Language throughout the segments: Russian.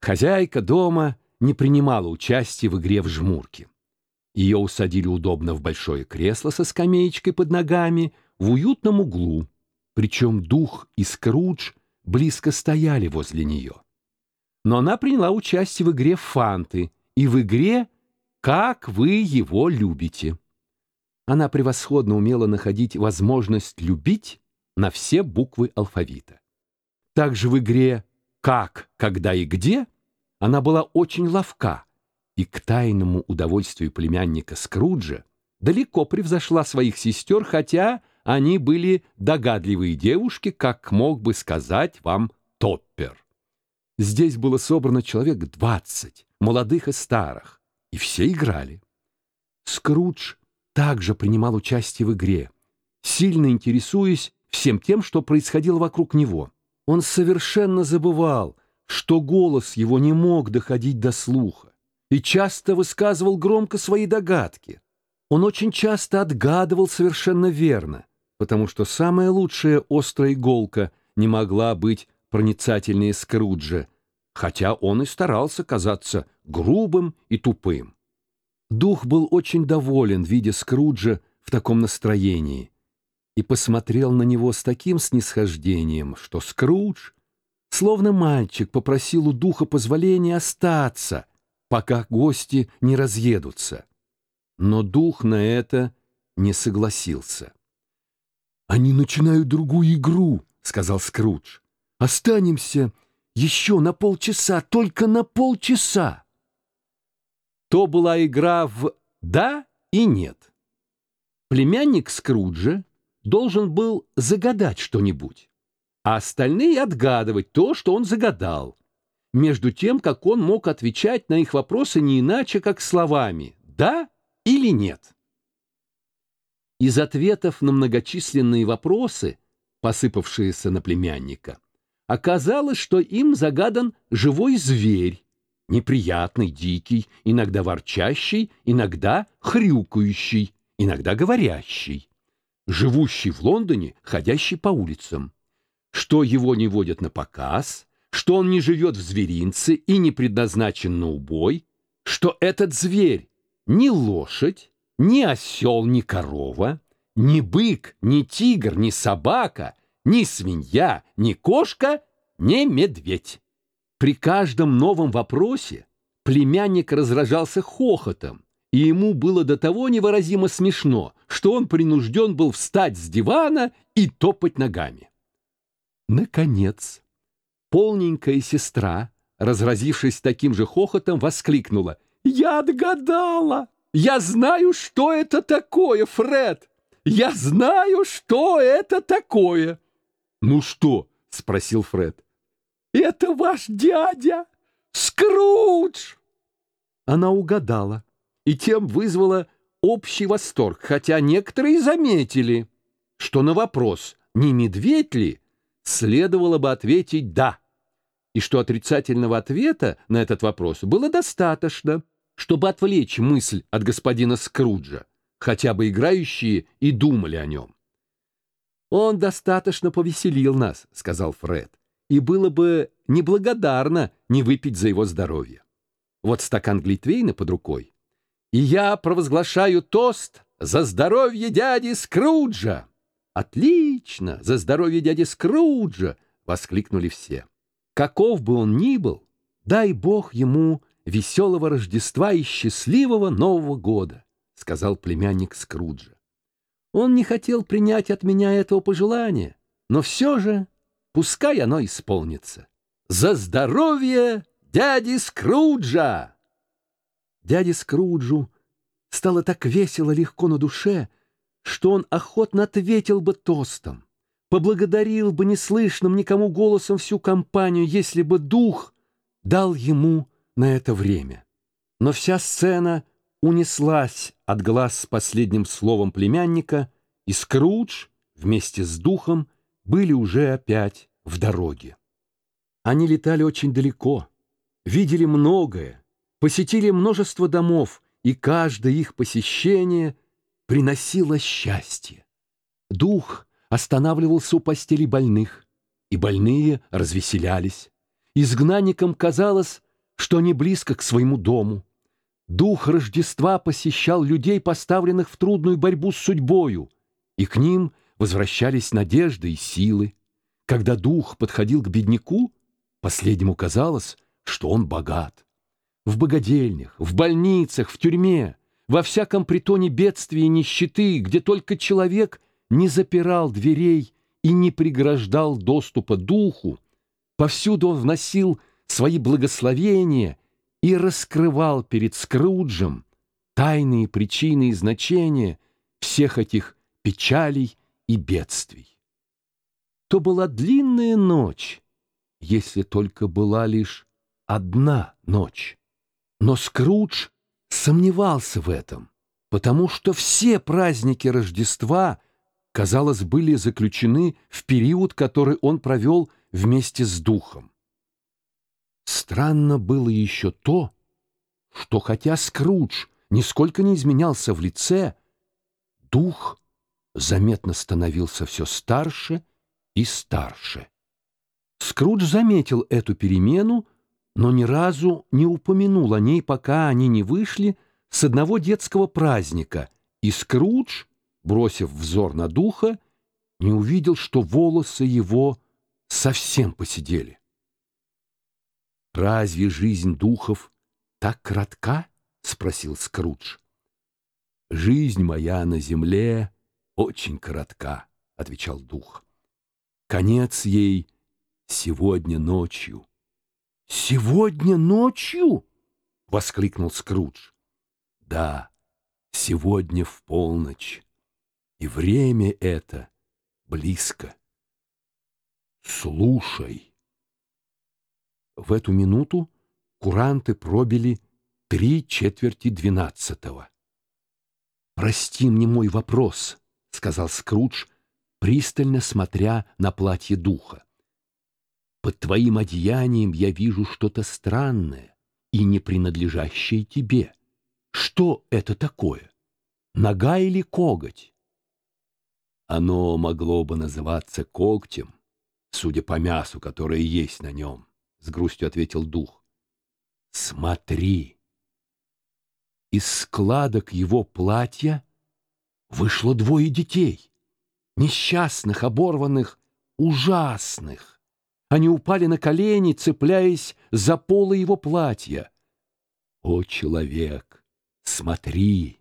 Хозяйка дома не принимала участия в игре в жмурки. Ее усадили удобно в большое кресло со скамеечкой под ногами в уютном углу, причем дух и Скрудж близко стояли возле нее. Но она приняла участие в игре «Фанты» и в игре «Как вы его любите». Она превосходно умела находить возможность любить на все буквы алфавита. Также в игре «Как, когда и где» она была очень ловка и к тайному удовольствию племянника Скруджа далеко превзошла своих сестер, хотя они были догадливые девушки, как мог бы сказать вам Топпер. Здесь было собрано человек двадцать, молодых и старых, и все играли. Скрудж также принимал участие в игре, сильно интересуясь всем тем, что происходило вокруг него. Он совершенно забывал, что голос его не мог доходить до слуха, и часто высказывал громко свои догадки. Он очень часто отгадывал совершенно верно, потому что самая лучшая острая иголка не могла быть проницательнее Скруджа, хотя он и старался казаться грубым и тупым. Дух был очень доволен, видя Скруджа в таком настроении, и посмотрел на него с таким снисхождением, что Скрудж, словно мальчик, попросил у духа позволения остаться, пока гости не разъедутся. Но дух на это не согласился. «Они начинают другую игру», — сказал Скрудж. «Останемся еще на полчаса, только на полчаса». То была игра в «да» и «нет». Племянник Скруджа должен был загадать что-нибудь, а остальные отгадывать то, что он загадал, между тем, как он мог отвечать на их вопросы не иначе, как словами «да» или «нет». Из ответов на многочисленные вопросы, посыпавшиеся на племянника, оказалось, что им загадан живой зверь, неприятный, дикий, иногда ворчащий, иногда хрюкающий, иногда говорящий, живущий в Лондоне, ходящий по улицам, что его не водят на показ, что он не живет в зверинце и не предназначен на убой, что этот зверь не лошадь, ни осел, ни корова, ни бык, ни тигр, ни собака, ни свинья, ни кошка, ни медведь. При каждом новом вопросе племянник разражался хохотом, и ему было до того невыразимо смешно, что он принужден был встать с дивана и топать ногами. Наконец, полненькая сестра, разразившись таким же хохотом, воскликнула «Я отгадала!» Я знаю, что это такое, Фред! Я знаю, что это такое!» «Ну что?» — спросил Фред. «Это ваш дядя Скрудж!» Она угадала и тем вызвала общий восторг, хотя некоторые заметили, что на вопрос, не медведь ли, следовало бы ответить «да», и что отрицательного ответа на этот вопрос было достаточно, чтобы отвлечь мысль от господина Скруджа, хотя бы играющие и думали о нем. «Он достаточно повеселил нас», — сказал Фред, «и было бы неблагодарно не выпить за его здоровье. Вот стакан Глитвейна под рукой. И я провозглашаю тост за здоровье дяди Скруджа!» «Отлично! За здоровье дяди Скруджа!» — воскликнули все. «Каков бы он ни был, дай Бог ему веселого Рождества и счастливого Нового года», — сказал племянник Скруджа. Он не хотел принять от меня этого пожелания, но все же пускай оно исполнится. «За здоровье дяди Скруджа!» Дяде Скруджу стало так весело легко на душе, что он охотно ответил бы тостом, поблагодарил бы неслышным никому голосом всю компанию, если бы дух дал ему на это время. Но вся сцена унеслась от глаз с последним словом племянника, и Скрудж вместе с духом были уже опять в дороге. Они летали очень далеко, видели многое, посетили множество домов, и каждое их посещение приносило счастье. Дух останавливался у постели больных, и больные развеселялись. Изгнанникам казалось, что они близко к своему дому. Дух Рождества посещал людей, поставленных в трудную борьбу с судьбою, и к ним возвращались надежды и силы. Когда дух подходил к бедняку, последнему казалось, что он богат. В богадельнях, в больницах, в тюрьме, во всяком притоне бедствия и нищеты, где только человек не запирал дверей и не преграждал доступа духу, повсюду он вносил свои благословения и раскрывал перед Скруджем тайные причины и значения всех этих печалей и бедствий. То была длинная ночь, если только была лишь одна ночь. Но Скрудж сомневался в этом, потому что все праздники Рождества, казалось, были заключены в период, который он провел вместе с Духом. Странно было еще то, что хотя Скрудж нисколько не изменялся в лице, Дух заметно становился все старше и старше. Скрудж заметил эту перемену, но ни разу не упомянул о ней, пока они не вышли с одного детского праздника, и Скрудж, бросив взор на духа, не увидел, что волосы его совсем посидели. «Разве жизнь духов так кратка?» — спросил Скрудж. «Жизнь моя на земле очень коротка», — отвечал дух. «Конец ей сегодня ночью». «Сегодня ночью?» — воскликнул Скрудж. «Да, сегодня в полночь, и время это близко. Слушай». В эту минуту куранты пробили три четверти двенадцатого. «Прости мне мой вопрос», — сказал Скрудж, пристально смотря на платье духа. Под твоим одеянием я вижу что-то странное и не принадлежащее тебе. Что это такое? Нога или коготь? Оно могло бы называться когтем, судя по мясу, которое есть на нем, — с грустью ответил дух. Смотри. Из складок его платья вышло двое детей, несчастных, оборванных, ужасных. Они упали на колени, цепляясь за полы его платья. «О, человек, смотри,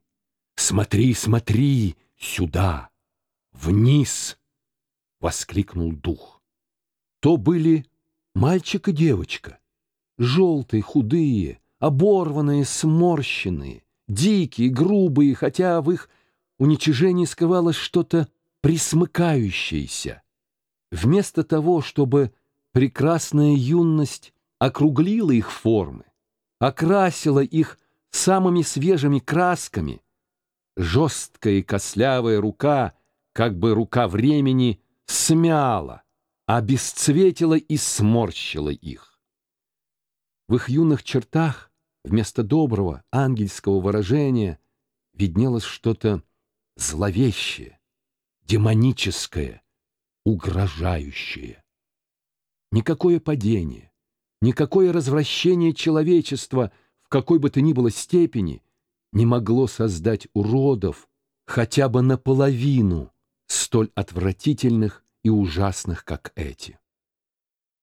смотри, смотри сюда, вниз!» — воскликнул дух. То были мальчик и девочка, желтые, худые, оборванные, сморщенные, дикие, грубые, хотя в их уничижении скрывалось что-то присмыкающееся. Вместо того, чтобы прекрасная юность округлила их формы, окрасила их самыми свежими красками. Жесткая и кослявая рука, как бы рука времени, смяла, обесцветила и сморщила их. В их юных чертах вместо доброго ангельского выражения виднелось что-то зловещее, демоническое, угрожающее. Никакое падение, никакое развращение человечества в какой бы то ни было степени не могло создать уродов хотя бы наполовину столь отвратительных и ужасных, как эти.